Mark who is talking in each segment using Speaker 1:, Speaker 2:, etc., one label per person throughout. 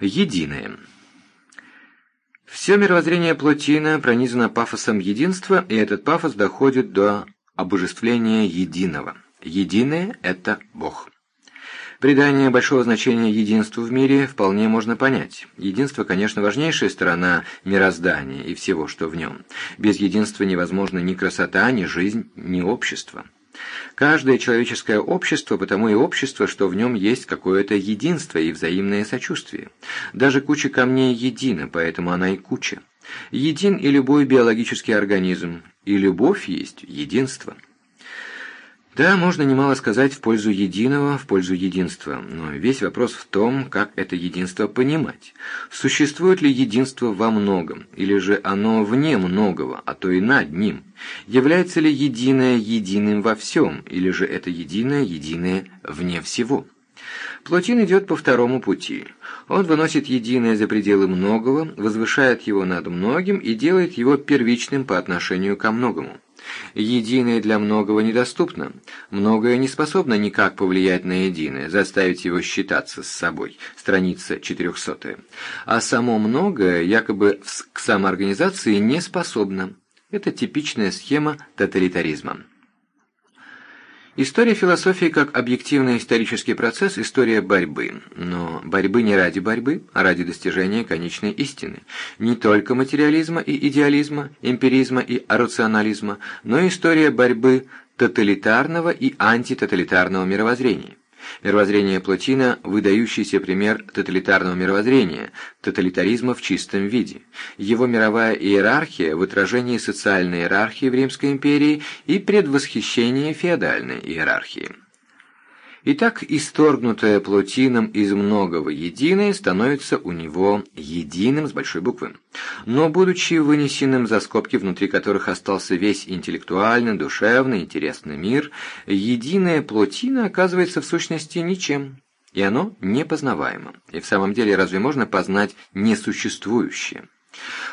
Speaker 1: Единое. Все мировоззрение Плотина пронизано пафосом единства, и этот пафос доходит до обожествления единого. Единое – это Бог. Придание большого значения единству в мире вполне можно понять. Единство, конечно, важнейшая сторона мироздания и всего, что в нем. Без единства невозможна ни красота, ни жизнь, ни общество. Каждое человеческое общество, потому и общество, что в нем есть какое-то единство и взаимное сочувствие. Даже куча камней едина, поэтому она и куча. Един и любой биологический организм, и любовь есть единство. Да, можно немало сказать в пользу единого, в пользу единства, но весь вопрос в том, как это единство понимать. Существует ли единство во многом, или же оно вне многого, а то и над ним? Является ли единое единым во всем, или же это единое единое вне всего? Плотин идет по второму пути. Он выносит единое за пределы многого, возвышает его над многим и делает его первичным по отношению ко многому. Единое для многого недоступно. Многое не способно никак повлиять на единое, заставить его считаться с собой. Страница 400. А само многое якобы к самоорганизации не способно. Это типичная схема тоталитаризма. История философии как объективный исторический процесс – история борьбы. Но борьбы не ради борьбы, а ради достижения конечной истины. Не только материализма и идеализма, эмпиризма и рационализма, но история борьбы тоталитарного и антитоталитарного мировоззрения. Мировоззрение Плотина – выдающийся пример тоталитарного мировоззрения, тоталитаризма в чистом виде. Его мировая иерархия в отражении социальной иерархии в Римской империи и предвосхищении феодальной иерархии. Итак, исторгнутое Плотином из многого единое становится у него единым с большой буквы. Но, будучи вынесенным за скобки, внутри которых остался весь интеллектуальный, душевный, интересный мир, единое Плотина оказывается в сущности ничем. И оно непознаваемо. И в самом деле разве можно познать несуществующее?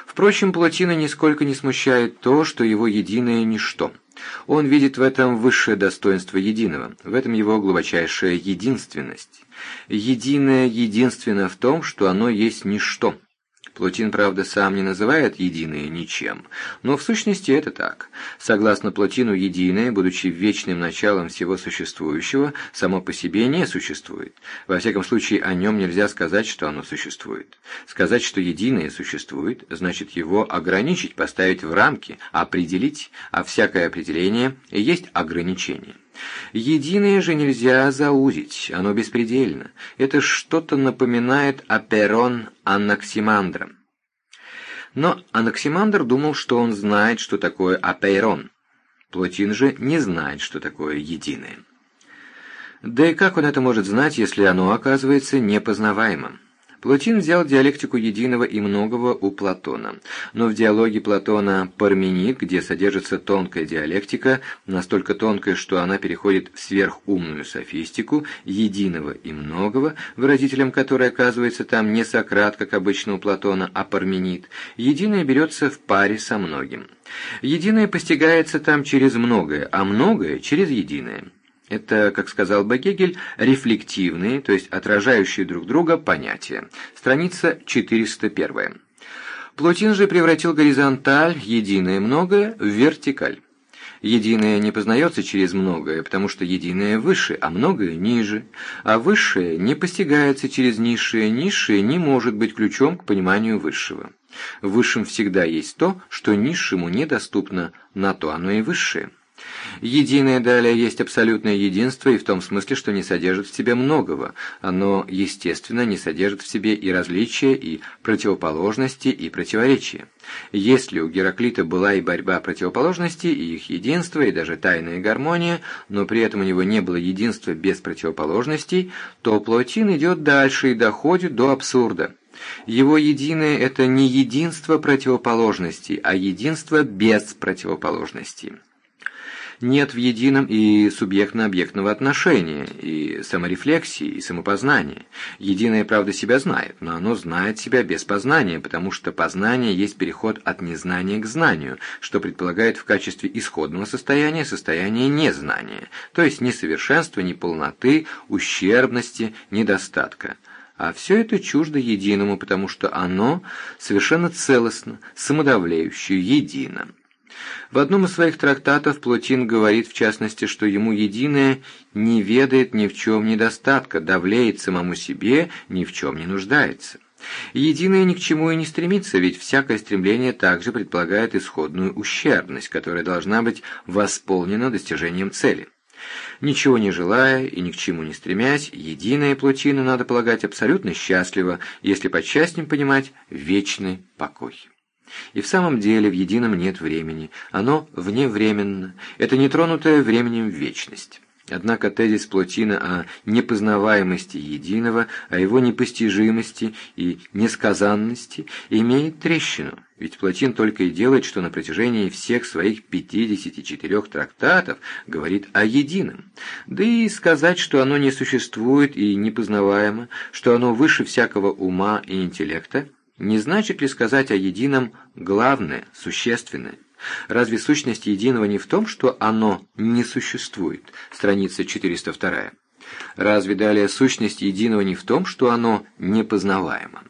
Speaker 1: Впрочем, Плотина нисколько не смущает то, что его единое ничто – он видит в этом высшее достоинство единого, в этом его глубочайшая единственность. Единое единственно в том, что оно есть ничто. Плотин, правда, сам не называет единое ничем, но в сущности это так. Согласно Плотину, единое, будучи вечным началом всего существующего, само по себе не существует. Во всяком случае, о нем нельзя сказать, что оно существует. Сказать, что единое существует, значит его ограничить, поставить в рамки, определить, а всякое определение есть ограничение. Единое же нельзя заузить, оно беспредельно. Это что-то напоминает Аперон Анаксимандра. Но Анаксимандр думал, что он знает, что такое Аперон. Плотин же не знает, что такое единое. Да и как он это может знать, если оно оказывается непознаваемым? Платин взял диалектику единого и многого у Платона, но в диалоге Платона «Парменид», где содержится тонкая диалектика, настолько тонкая, что она переходит в сверхумную софистику, единого и многого, выразителем которой оказывается там не Сократ, как обычно у Платона, а Парменид, единое берется в паре со многим. Единое постигается там через многое, а многое через единое. Это, как сказал бы Гегель, рефлективные, то есть отражающие друг друга понятия. Страница 401. Плотин же превратил горизонталь, единое многое, в вертикаль. Единое не познается через многое, потому что единое выше, а многое ниже. А высшее не постигается через низшее, низшее не может быть ключом к пониманию высшего. В высшем всегда есть то, что низшему недоступно, на то оно и высшее. Единое далее есть абсолютное единство и в том смысле, что не содержит в себе многого. Оно, естественно, не содержит в себе и различия, и противоположности, и противоречия. Если у Гераклита была и борьба противоположностей, и их единство, и даже тайная гармония, но при этом у него не было единства без противоположностей, то Плотин идет дальше и доходит до абсурда. Его единое – это не единство противоположностей, а единство без противоположностей нет в едином и субъектно-объектного отношения, и саморефлексии, и самопознания. Единое, правда, себя знает, но оно знает себя без познания, потому что познание есть переход от незнания к знанию, что предполагает в качестве исходного состояния состояние незнания, то есть несовершенства, неполноты, ущербности, недостатка. А все это чуждо единому, потому что оно совершенно целостно, самодавляющее, едино. В одном из своих трактатов Плотин говорит, в частности, что ему единое не ведает ни в чем недостатка, давлеет самому себе, ни в чем не нуждается. Единое ни к чему и не стремится, ведь всякое стремление также предполагает исходную ущербность, которая должна быть восполнена достижением цели. Ничего не желая и ни к чему не стремясь, единая плотина, надо полагать, абсолютно счастлива, если под счастьем понимать вечный покой. И в самом деле в едином нет времени, оно вневременно, это нетронутая временем вечность. Однако тезис Плотина о непознаваемости единого, о его непостижимости и несказанности имеет трещину, ведь Плотин только и делает, что на протяжении всех своих 54 трактатов говорит о едином. Да и сказать, что оно не существует и непознаваемо, что оно выше всякого ума и интеллекта, не значит ли сказать о едином главное, существенное? Разве сущность единого не в том, что оно не существует? Страница 402. Разве далее сущность единого не в том, что оно непознаваемо?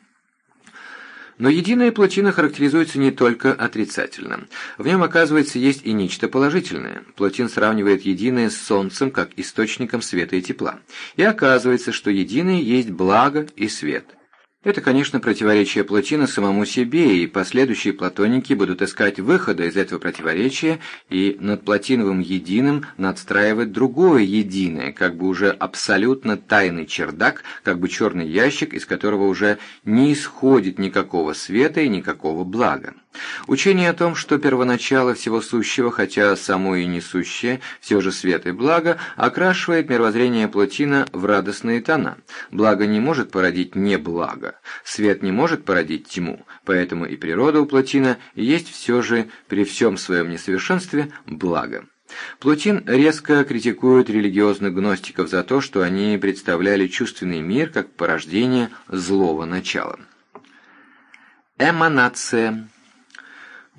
Speaker 1: Но единая плотина характеризуется не только отрицательно. В нем, оказывается, есть и нечто положительное. Плотин сравнивает единое с Солнцем как источником света и тепла. И оказывается, что единое есть благо и свет – это, конечно, противоречие Плотина самому себе, и последующие платоники будут искать выхода из этого противоречия и над плотиновым единым надстраивать другое единое, как бы уже абсолютно тайный чердак, как бы черный ящик, из которого уже не исходит никакого света и никакого блага. Учение о том, что первоначало всего сущего, хотя само и несущее, все же свет и благо, окрашивает мировоззрение Плотина в радостные тона. Благо не может породить неблаго, свет не может породить тьму, поэтому и природа у Плотина есть все же при всем своем несовершенстве благо. Плотин резко критикует религиозных гностиков за то, что они представляли чувственный мир как порождение злого начала. Эманация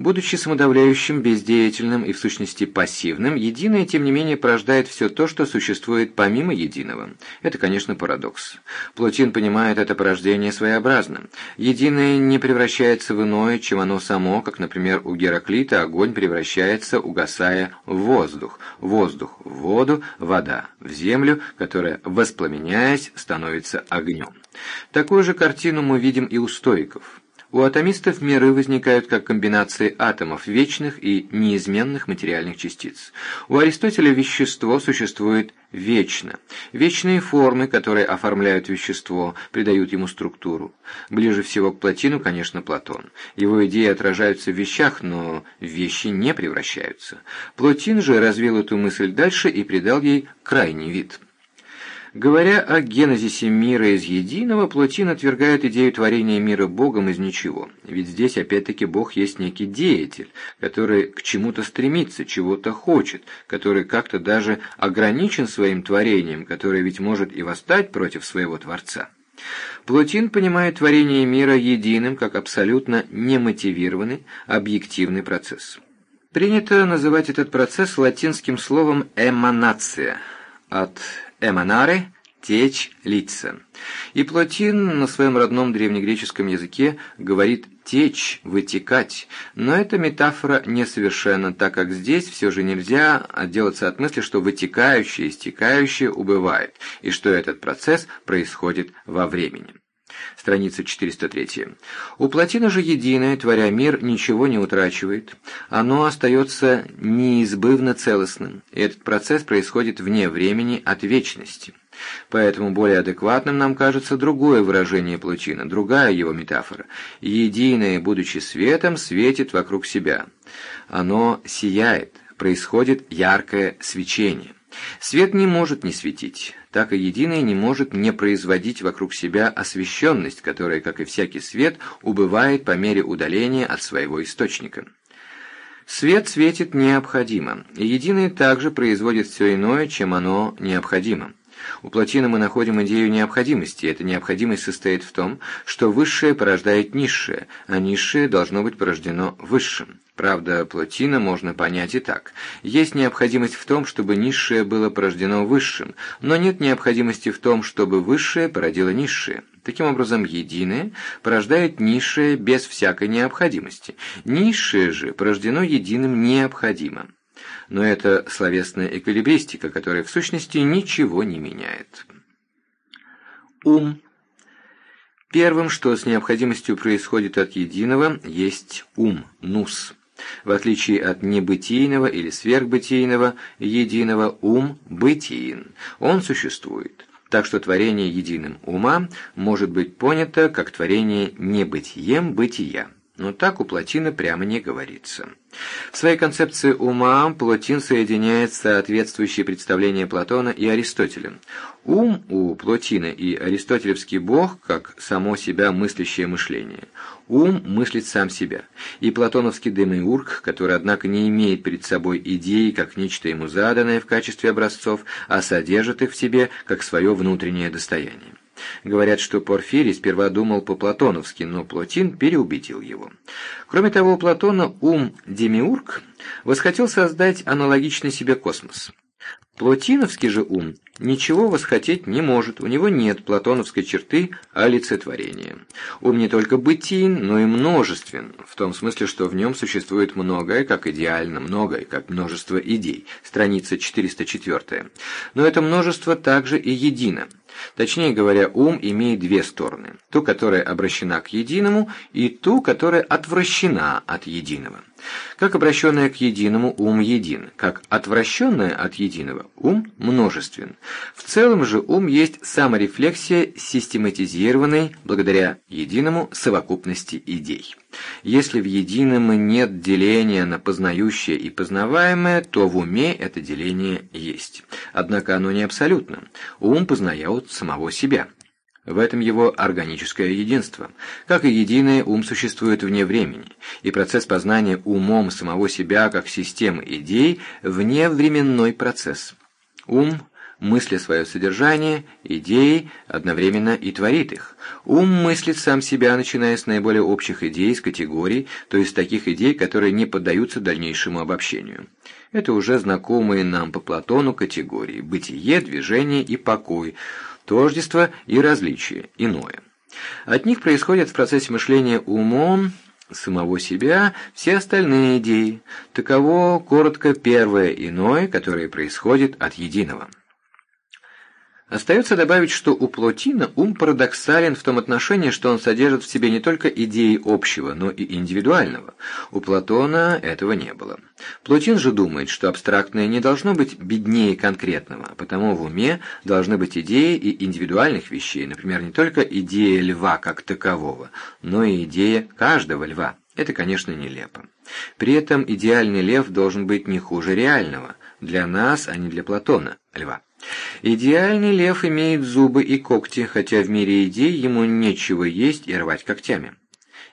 Speaker 1: Будучи самодавляющим, бездеятельным и в сущности пассивным, единое, тем не менее, порождает все то, что существует помимо единого. Это, конечно, парадокс. Плотин понимает это порождение своеобразно. Единое не превращается в иное, чем оно само, как, например, у Гераклита огонь превращается, угасая в воздух, воздух в воду, вода в землю, которая, воспламеняясь, становится огнем. Такую же картину мы видим и у стоиков. У атомистов миры возникают как комбинации атомов вечных и неизменных материальных частиц. У Аристотеля вещество существует вечно. Вечные формы, которые оформляют вещество, придают ему структуру. Ближе всего к Платину, конечно, Платон. Его идеи отражаются в вещах, но вещи не превращаются. Платин же развил эту мысль дальше и придал ей крайний вид – Говоря о генезисе мира из единого, Плотин отвергает идею творения мира Богом из ничего. Ведь здесь опять-таки Бог есть некий деятель, который к чему-то стремится, чего-то хочет, который как-то даже ограничен своим творением, который ведь может и восстать против своего Творца. Плотин понимает творение мира единым как абсолютно немотивированный, объективный процесс. Принято называть этот процесс латинским словом «эманация» от «эманаре» – «течь лица». И Плотин на своем родном древнегреческом языке говорит «течь», «вытекать», но эта метафора несовершенна, так как здесь все же нельзя отделаться от мысли, что вытекающее и стекающее убывает, и что этот процесс происходит во времени. Страница 403. У плотины же единое, творя мир, ничего не утрачивает. Оно остается неизбывно целостным, этот процесс происходит вне времени от вечности. Поэтому более адекватным нам кажется другое выражение Плутина, другая его метафора. Единое, будучи светом, светит вокруг себя. Оно сияет, происходит яркое свечение. Свет не может не светить, так и единое не может не производить вокруг себя освещенность, которая, как и всякий свет, убывает по мере удаления от своего источника. Свет светит необходимо, и единое также производит все иное, чем оно необходимо. У Платина мы находим идею необходимости, эта необходимость состоит в том, что высшее порождает низшее, а низшее должно быть порождено высшим. Правда, Плотина можно понять и так. Есть необходимость в том, чтобы низшее было порождено высшим, но нет необходимости в том, чтобы высшее породило низшее. Таким образом, единое порождает низшее без всякой необходимости. Низшее же порождено единым необходимо. Но это словесная эквилибристика, которая в сущности ничего не меняет. Ум. Первым, что с необходимостью происходит от единого, есть ум, нус. В отличие от небытийного или сверхбытийного, единого ум бытиен, он существует. Так что творение единым ума может быть понято как творение небытием бытия. Но так у Платина прямо не говорится. В своей концепции ума Платин соединяет соответствующие представления Платона и Аристотеля. Ум у Плотина и аристотелевский бог как само себя мыслящее мышление. Ум мыслит сам себя. И платоновский демиург, который, однако, не имеет перед собой идеи как нечто ему заданное в качестве образцов, а содержит их в себе как свое внутреннее достояние. Говорят, что Порфирий сперва думал по-платоновски, но Плотин переубедил его. Кроме того, у Платона ум Демиург восхотел создать аналогичный себе космос. Плотиновский же ум ничего восхотеть не может, у него нет платоновской черты олицетворения. Ум не только бытиен, но и множествен, в том смысле, что в нем существует многое, как идеально многое, как множество идей. Страница 404. Но это множество также и едино. Точнее говоря, ум имеет две стороны. Ту, которая обращена к единому, и ту, которая отвращена от единого. Как обращенная к единому ум един, как отвращенная от единого ум множествен. В целом же ум есть саморефлексия систематизированной, благодаря единому, совокупности идей. Если в едином нет деления на познающее и познаваемое, то в уме это деление есть. Однако оно не абсолютно. Ум познает самого себя. В этом его органическое единство. Как и единое, ум существует вне времени, и процесс познания умом самого себя как системы идей – вневременной процесс. Ум мысля свое содержание, идеи, одновременно и творит их. Ум мыслит сам себя, начиная с наиболее общих идей, с категорий, то есть таких идей, которые не поддаются дальнейшему обобщению. Это уже знакомые нам по Платону категории – бытие, движение и покой, тождество и различие, иное. От них происходят в процессе мышления умом самого себя все остальные идеи. Таково, коротко, первое иное, которое происходит от единого. Остается добавить, что у Плотина ум парадоксален в том отношении, что он содержит в себе не только идеи общего, но и индивидуального. У Платона этого не было. Плотин же думает, что абстрактное не должно быть беднее конкретного, потому в уме должны быть идеи и индивидуальных вещей, например, не только идея льва как такового, но и идея каждого льва. Это, конечно, нелепо. При этом идеальный лев должен быть не хуже реального, для нас, а не для Платона, льва. Идеальный лев имеет зубы и когти, хотя в мире идей ему нечего есть и рвать когтями.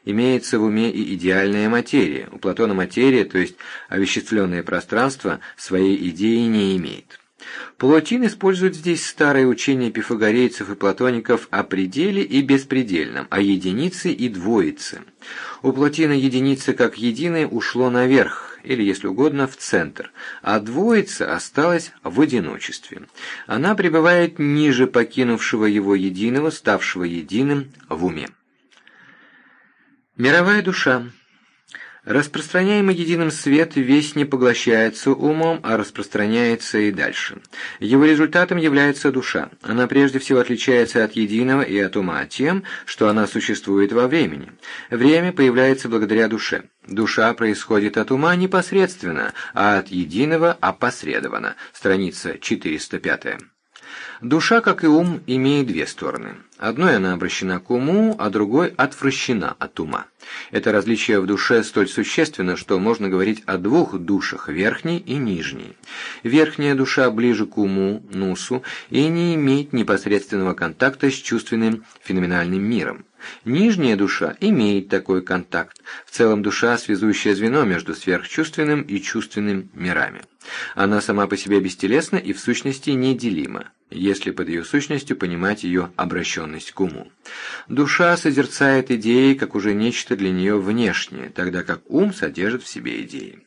Speaker 1: Имеется в уме и идеальная материя. У Платона материя, то есть овеществленное пространство, своей идеи не имеет. Плотин использует здесь старое учение пифагорейцев и платоников о пределе и беспредельном, о единице и двоице. У Плотина единица как единое ушло наверх, или, если угодно, в центр, а двоица осталась в одиночестве. Она пребывает ниже покинувшего его единого, ставшего единым в уме. Мировая душа Распространяемый единым свет весь не поглощается умом, а распространяется и дальше. Его результатом является душа. Она прежде всего отличается от единого и от ума тем, что она существует во времени. Время появляется благодаря душе. Душа происходит от ума непосредственно, а от единого опосредованно. Страница 405. Душа, как и ум, имеет две стороны. Одной она обращена к уму, а другой отвращена от ума. Это различие в душе столь существенно, что можно говорить о двух душах, верхней и нижней. Верхняя душа ближе к уму, нусу, и не имеет непосредственного контакта с чувственным феноменальным миром. Нижняя душа имеет такой контакт. В целом душа – связующее звено между сверхчувственным и чувственным мирами. Она сама по себе бестелесна и в сущности неделима. Если под ее сущностью понимать ее обращенность к уму. Душа созерцает идеи как уже нечто для нее внешнее, тогда как ум содержит в себе идеи.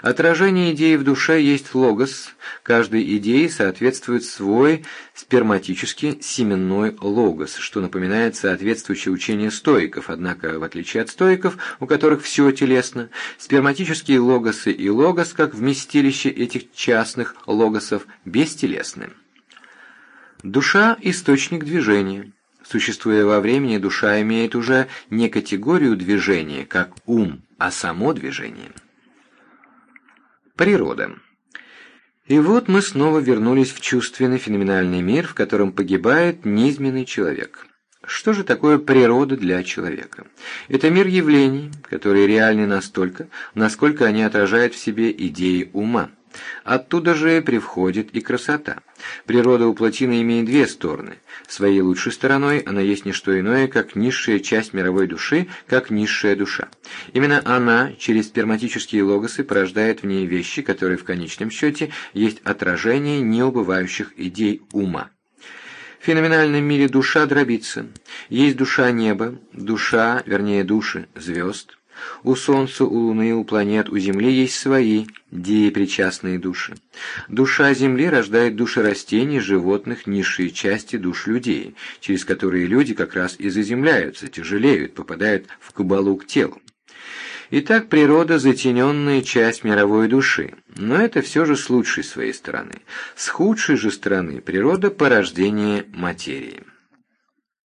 Speaker 1: Отражение идеи в душе есть логос, каждой идее соответствует свой сперматически семенной логос, что напоминает соответствующее учение стоиков, однако, в отличие от стоиков, у которых все телесно, сперматические логосы и логос, как вместилище этих частных логосов, бестелесны. Душа – источник движения. Существуя во времени, душа имеет уже не категорию движения, как ум, а само движение. Природа. И вот мы снова вернулись в чувственный феноменальный мир, в котором погибает низменный человек. Что же такое природа для человека? Это мир явлений, которые реальны настолько, насколько они отражают в себе идеи ума. Оттуда же привходит и красота. Природа у плотины имеет две стороны. Своей лучшей стороной она есть не что иное, как низшая часть мировой души, как низшая душа. Именно она через сперматические логосы порождает в ней вещи, которые в конечном счете есть отражение неубывающих идей ума. В феноменальном мире душа дробится. Есть душа неба, душа, вернее души, звезд, у Солнца, у Луны, у планет, у Земли есть свои деепричастные души. Душа Земли рождает души растений, животных, низшие части душ людей, через которые люди как раз и заземляются, тяжелеют, попадают в кабалу к телу. Итак, природа – затененная часть мировой души, но это все же с лучшей своей стороны. С худшей же стороны природа – порождение материи.